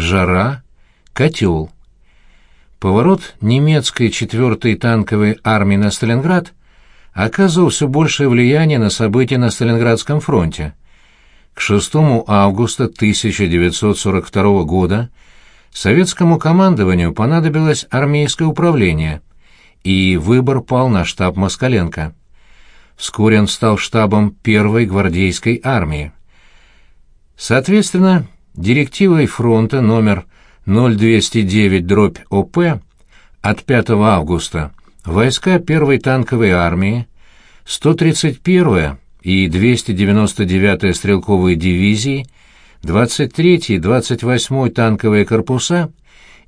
жара, котел. Поворот немецкой 4-й танковой армии на Сталинград оказывал все большее влияние на события на Сталинградском фронте. К 6 августа 1942 года советскому командованию понадобилось армейское управление, и выбор пал на штаб Москаленко. Вскоре он стал штабом первой гвардейской армии. Соответственно, директивой фронта номер 0209-ОП от 5 августа войска первой танковой армии, 131-я и 299-я стрелковые дивизии, 23-й и 28-й танковые корпуса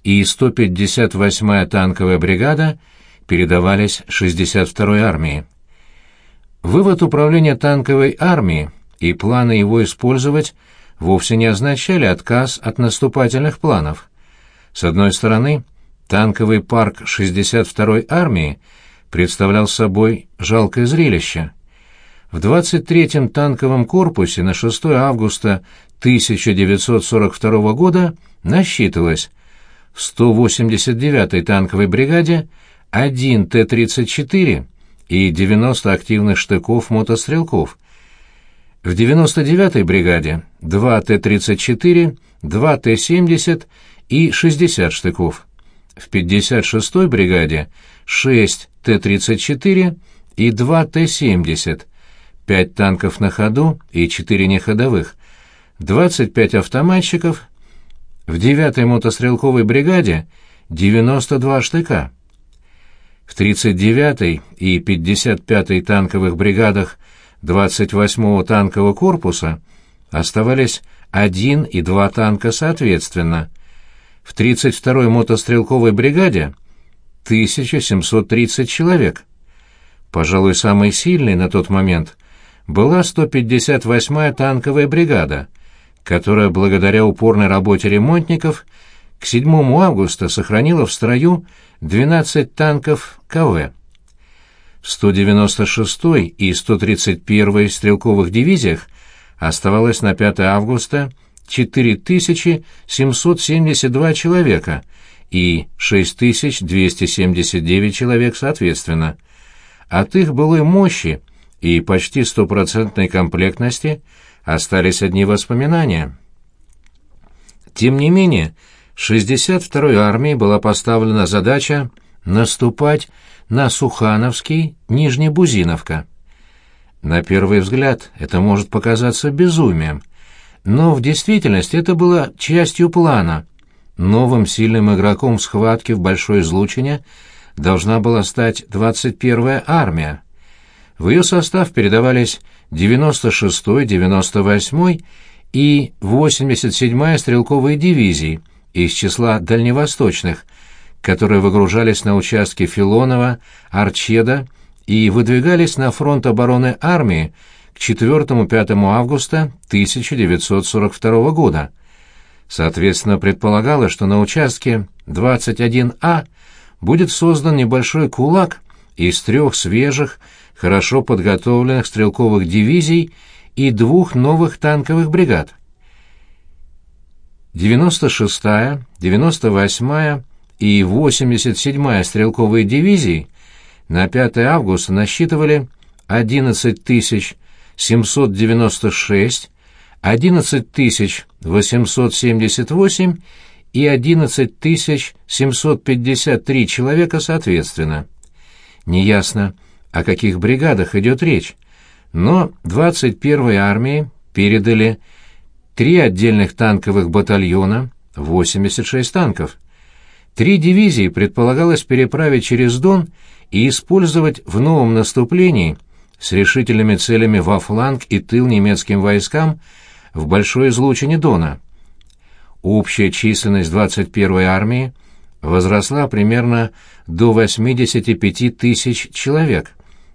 и 158-я танковая бригада передавались 62-й армии. Вывод управления танковой армии и планы его использовать вовсе не означали отказ от наступательных планов. С одной стороны, танковый парк 62-й армии представлял собой жалкое зрелище. В 23-м танковом корпусе на 6 августа 1942 года насчитывалось в 189-й танковой бригаде 1 Т-34 и 90 активных штыков-мотострелков. В 99-й бригаде 2 Т-34, 2 Т-70 и 60 штыков. В 56-й бригаде 6 Т-34 и 2 Т-70, 5 танков на ходу и 4 неходовых, 25 автоматчиков, в 9-й мотострелковой бригаде 92 штыка. В 39-й и 55-й танковых бригадах 28-го танкового корпуса оставались один и два танка соответственно. В 32-й мотострелковой бригаде 1730 человек. Пожалуй, самой сильной на тот момент была 158-я танковая бригада, которая благодаря упорной работе ремонтников к 7 августа сохранила в строю 12 танков КВ. В 196-й и 131-й стрелковых дивизиях оставалось на 5 августа 4772 человека и 6279 человек соответственно. От их былой мощи и почти стопроцентной комплектности остались одни воспоминания. Тем не менее, 62-й армии была поставлена задача наступать на Сухановский, Нижнебузиновка. На первый взгляд это может показаться безумием, но в действительности это было частью плана. Новым сильным игроком в схватке в Большой Излучине должна была стать 21-я армия. В ее состав передавались 96-й, 98-й и 87-я стрелковые дивизии из числа дальневосточных, которые выгружались на участки Филонова, Арчеда и выдвигались на фронт обороны армии к 4-5 августа 1942 года. Соответственно, предполагалось, что на участке 21А будет создан небольшой кулак из трех свежих, хорошо подготовленных стрелковых дивизий и двух новых танковых бригад. 96-я, 98-я и 87-я стрелковые дивизии на 5 августа насчитывали 11 796, 11 878 и 11 753 человека соответственно. Неясно, о каких бригадах идет речь, но 21-й армии передали три отдельных танковых батальона, 86 танков. Три дивизии предполагалось переправить через Дон и использовать в новом наступлении с решительными целями во фланг и тыл немецким войскам в большой излучине Дона. Общая численность 21-й армии возросла примерно до 85 тысяч человек.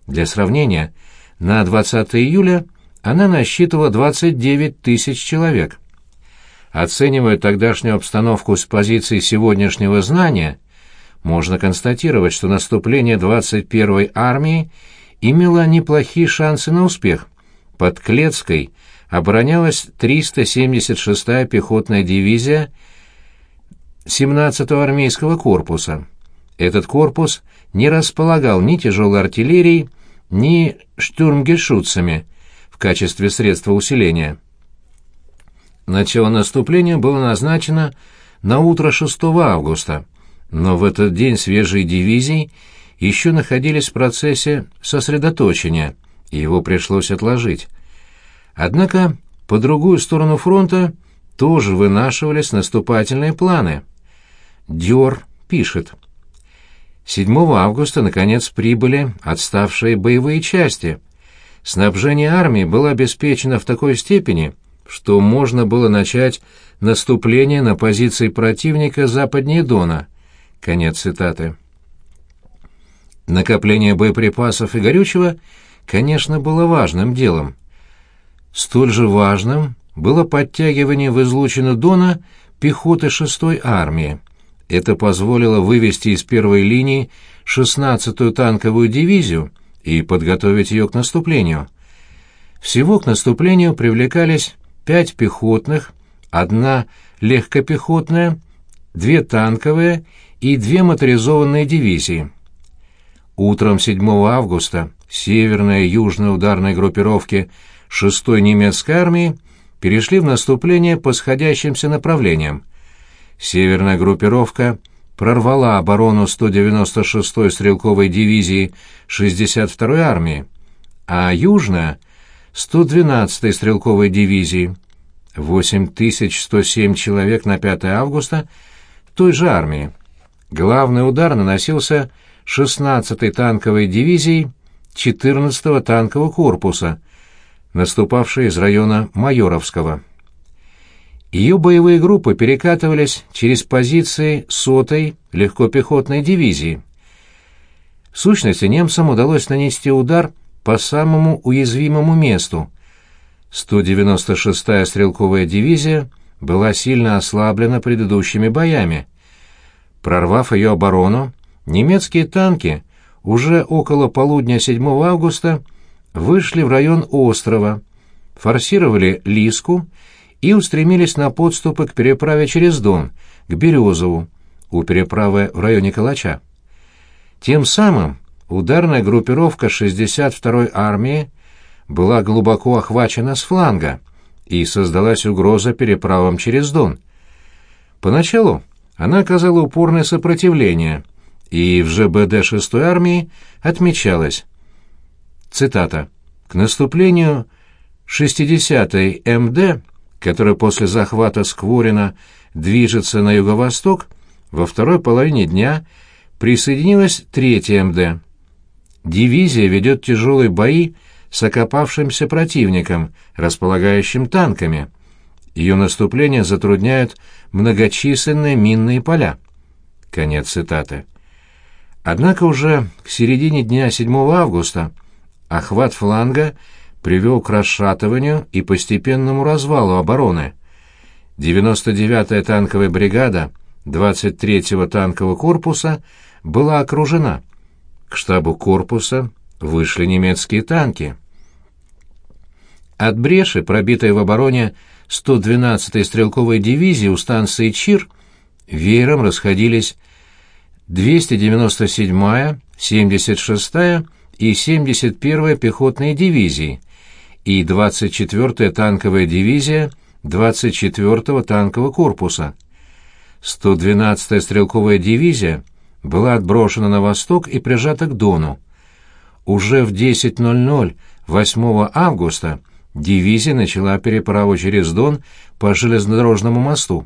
Для сравнения, на 20 июля она насчитывала 29 тысяч человек. Оценивая тогдашнюю обстановку с позиции сегодняшнего знания, можно констатировать, что наступление 21-й армии имело неплохие шансы на успех. Под Клецкой оборонялась 376-я пехотная дивизия 17-го армейского корпуса. Этот корпус не располагал ни тяжелой артиллерией, ни штурмгешутцами в качестве средства усиления. Начало наступления было назначено на утро 6 августа, но в этот день свежие дивизии еще находились в процессе сосредоточения, и его пришлось отложить. Однако по другую сторону фронта тоже вынашивались наступательные планы. Дёр пишет. 7 августа, наконец, прибыли отставшие боевые части. Снабжение армии было обеспечено в такой степени, что можно было начать наступление на позиции противника западнее Дона. Конец цитаты. Накопление боеприпасов и горючего, конечно, было важным делом. Столь же важным было подтягивание в излучину Дона пехоты 6-й армии. Это позволило вывести из первой линии 16-ю танковую дивизию и подготовить ее к наступлению. Всего к наступлению привлекались пять пехотных, одна легкопехотная, две танковые и две моторизованные дивизии. Утром 7 августа северная и южная ударные группировки 6-й немецкой армии перешли в наступление по сходящимся направлениям. Северная группировка прорвала оборону 196-й стрелковой дивизии 62-й армии, а южная — 112-й стрелковой дивизии, 8107 человек на 5 августа той же армии. Главный удар наносился 16-й танковой дивизией 14-го танкового корпуса, наступавшей из района Майоровского. Ее боевые группы перекатывались через позиции сотой легкопехотной дивизии. В сущности, немцам удалось нанести удар по самому уязвимому месту. 196-я стрелковая дивизия была сильно ослаблена предыдущими боями. Прорвав ее оборону, немецкие танки уже около полудня 7 августа вышли в район острова, форсировали Лиску и устремились на подступы к переправе через Дон, к Березову, у переправы в районе Калача. Тем самым ударная группировка 62-й армии была глубоко охвачена с фланга, и создалась угроза переправам через Дон. Поначалу она оказала упорное сопротивление, и в ЖБД 6-й армии отмечалось, цитата, «К наступлению 60-й МД которая после захвата Скворина движется на юго-восток, во второй половине дня присоединилась третья МД. Дивизия ведет тяжелые бои с окопавшимся противником, располагающим танками. Ее наступление затрудняют многочисленные минные поля. Конец цитаты. Однако уже к середине дня 7 августа охват фланга – привел к расшатыванию и постепенному развалу обороны. 99-я танковая бригада 23-го танкового корпуса была окружена. К штабу корпуса вышли немецкие танки. От бреши, пробитой в обороне 112-й стрелковой дивизии у станции Чир, веером расходились 297-я, 76-я и 71-я пехотные дивизии, и 24-я танковая дивизия 24-го танкового корпуса. 112-я стрелковая дивизия была отброшена на восток и прижата к Дону. Уже в 10.00 8 августа дивизия начала переправу через Дон по железнодорожному мосту.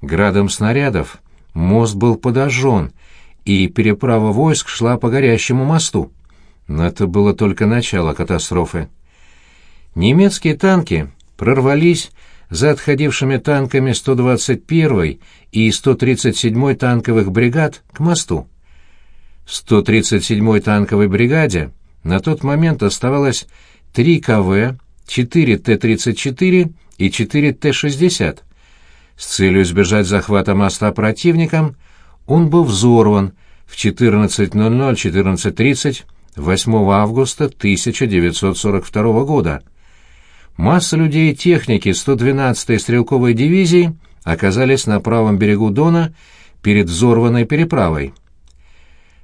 Градом снарядов мост был подожжен, и переправа войск шла по горящему мосту. Но это было только начало катастрофы. Немецкие танки прорвались за отходившими танками 121-й и 137-й танковых бригад к мосту. 137-й танковой бригаде на тот момент оставалось 3 КВ, 4 Т-34 и 4 Т-60. С целью избежать захвата моста противником он был взорван в 14.00-14.30 8 августа 1942 года. Масса людей и техники 112-й стрелковой дивизии оказались на правом берегу Дона перед взорванной переправой.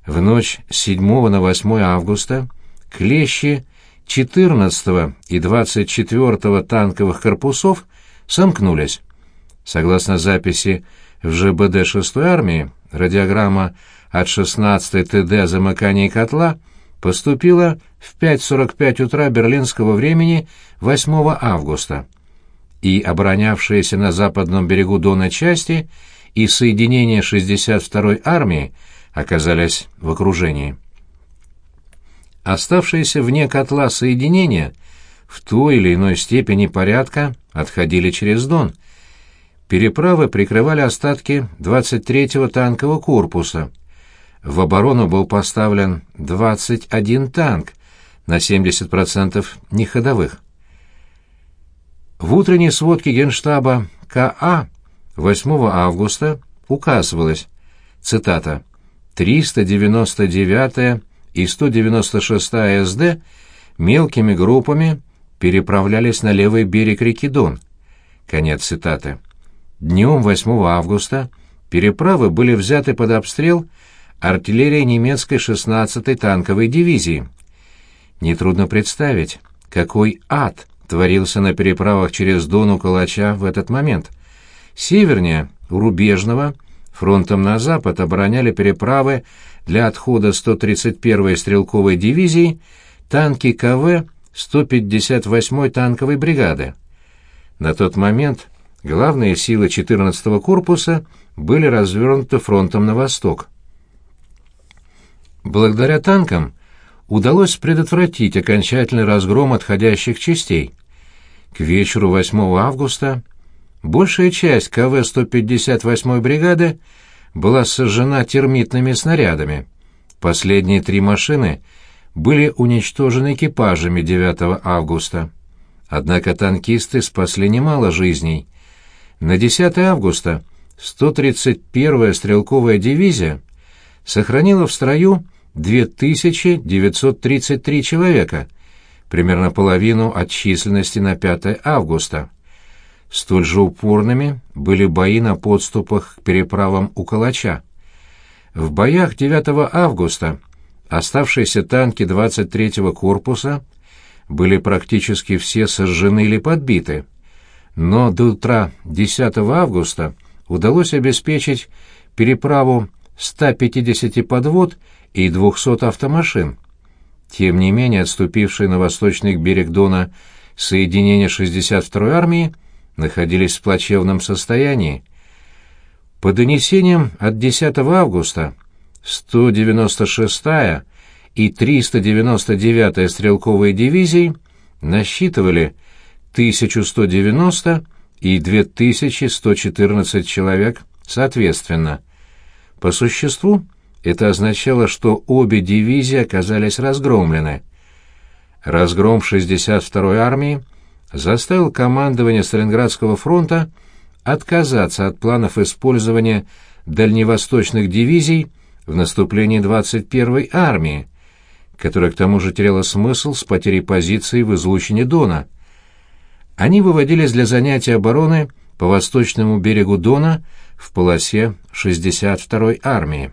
В ночь с 7 на 8 августа клещи 14 и 24 танковых корпусов сомкнулись. Согласно записи в ЖБД 6-й армии, радиограмма от 16-й ТД о котла поступила в 5.45 утра берлинского времени 8 августа, и оборонявшиеся на западном берегу Дона части и соединения 62-й армии оказались в окружении. Оставшиеся вне котла соединения в той или иной степени порядка отходили через Дон. Переправы прикрывали остатки 23-го танкового корпуса. В оборону был поставлен 21 танк, на 70% неходовых. В утренней сводке Генштаба КА 8 августа указывалось, цитата, «399-я и 196-я СД мелкими группами переправлялись на левый берег реки Дон». Конец цитаты. Днем 8 августа переправы были взяты под обстрел артиллерией немецкой 16-й танковой дивизии. Нетрудно представить, какой ад творился на переправах через Дон у Калача в этот момент. Севернее, у Рубежного, фронтом на запад обороняли переправы для отхода 131-й стрелковой дивизии танки КВ 158-й танковой бригады. На тот момент главные силы 14-го корпуса были развернуты фронтом на восток. Благодаря танкам удалось предотвратить окончательный разгром отходящих частей. К вечеру 8 августа большая часть КВ-158 бригады была сожжена термитными снарядами. Последние три машины были уничтожены экипажами 9 августа. Однако танкисты спасли немало жизней. На 10 августа 131-я стрелковая дивизия сохранила в строю 2933 человека, примерно половину от численности на 5 августа. Столь же упорными были бои на подступах к переправам у Калача. В боях 9 августа оставшиеся танки 23-го корпуса были практически все сожжены или подбиты, но до утра 10 августа удалось обеспечить переправу 150 подвод и 200 автомашин. Тем не менее, отступившие на восточный берег Дона соединения 62-й армии находились в плачевном состоянии. По донесениям от 10 августа 196-я и 399-я стрелковые дивизии насчитывали 1190 и 2114 человек соответственно. По существу, это означало, что обе дивизии оказались разгромлены. Разгром 62-й армии заставил командование Сталинградского фронта отказаться от планов использования дальневосточных дивизий в наступлении 21-й армии, которая к тому же теряла смысл с потерей позиций в излучине Дона. Они выводились для занятия обороны по восточному берегу Дона в полосе 62-й армии.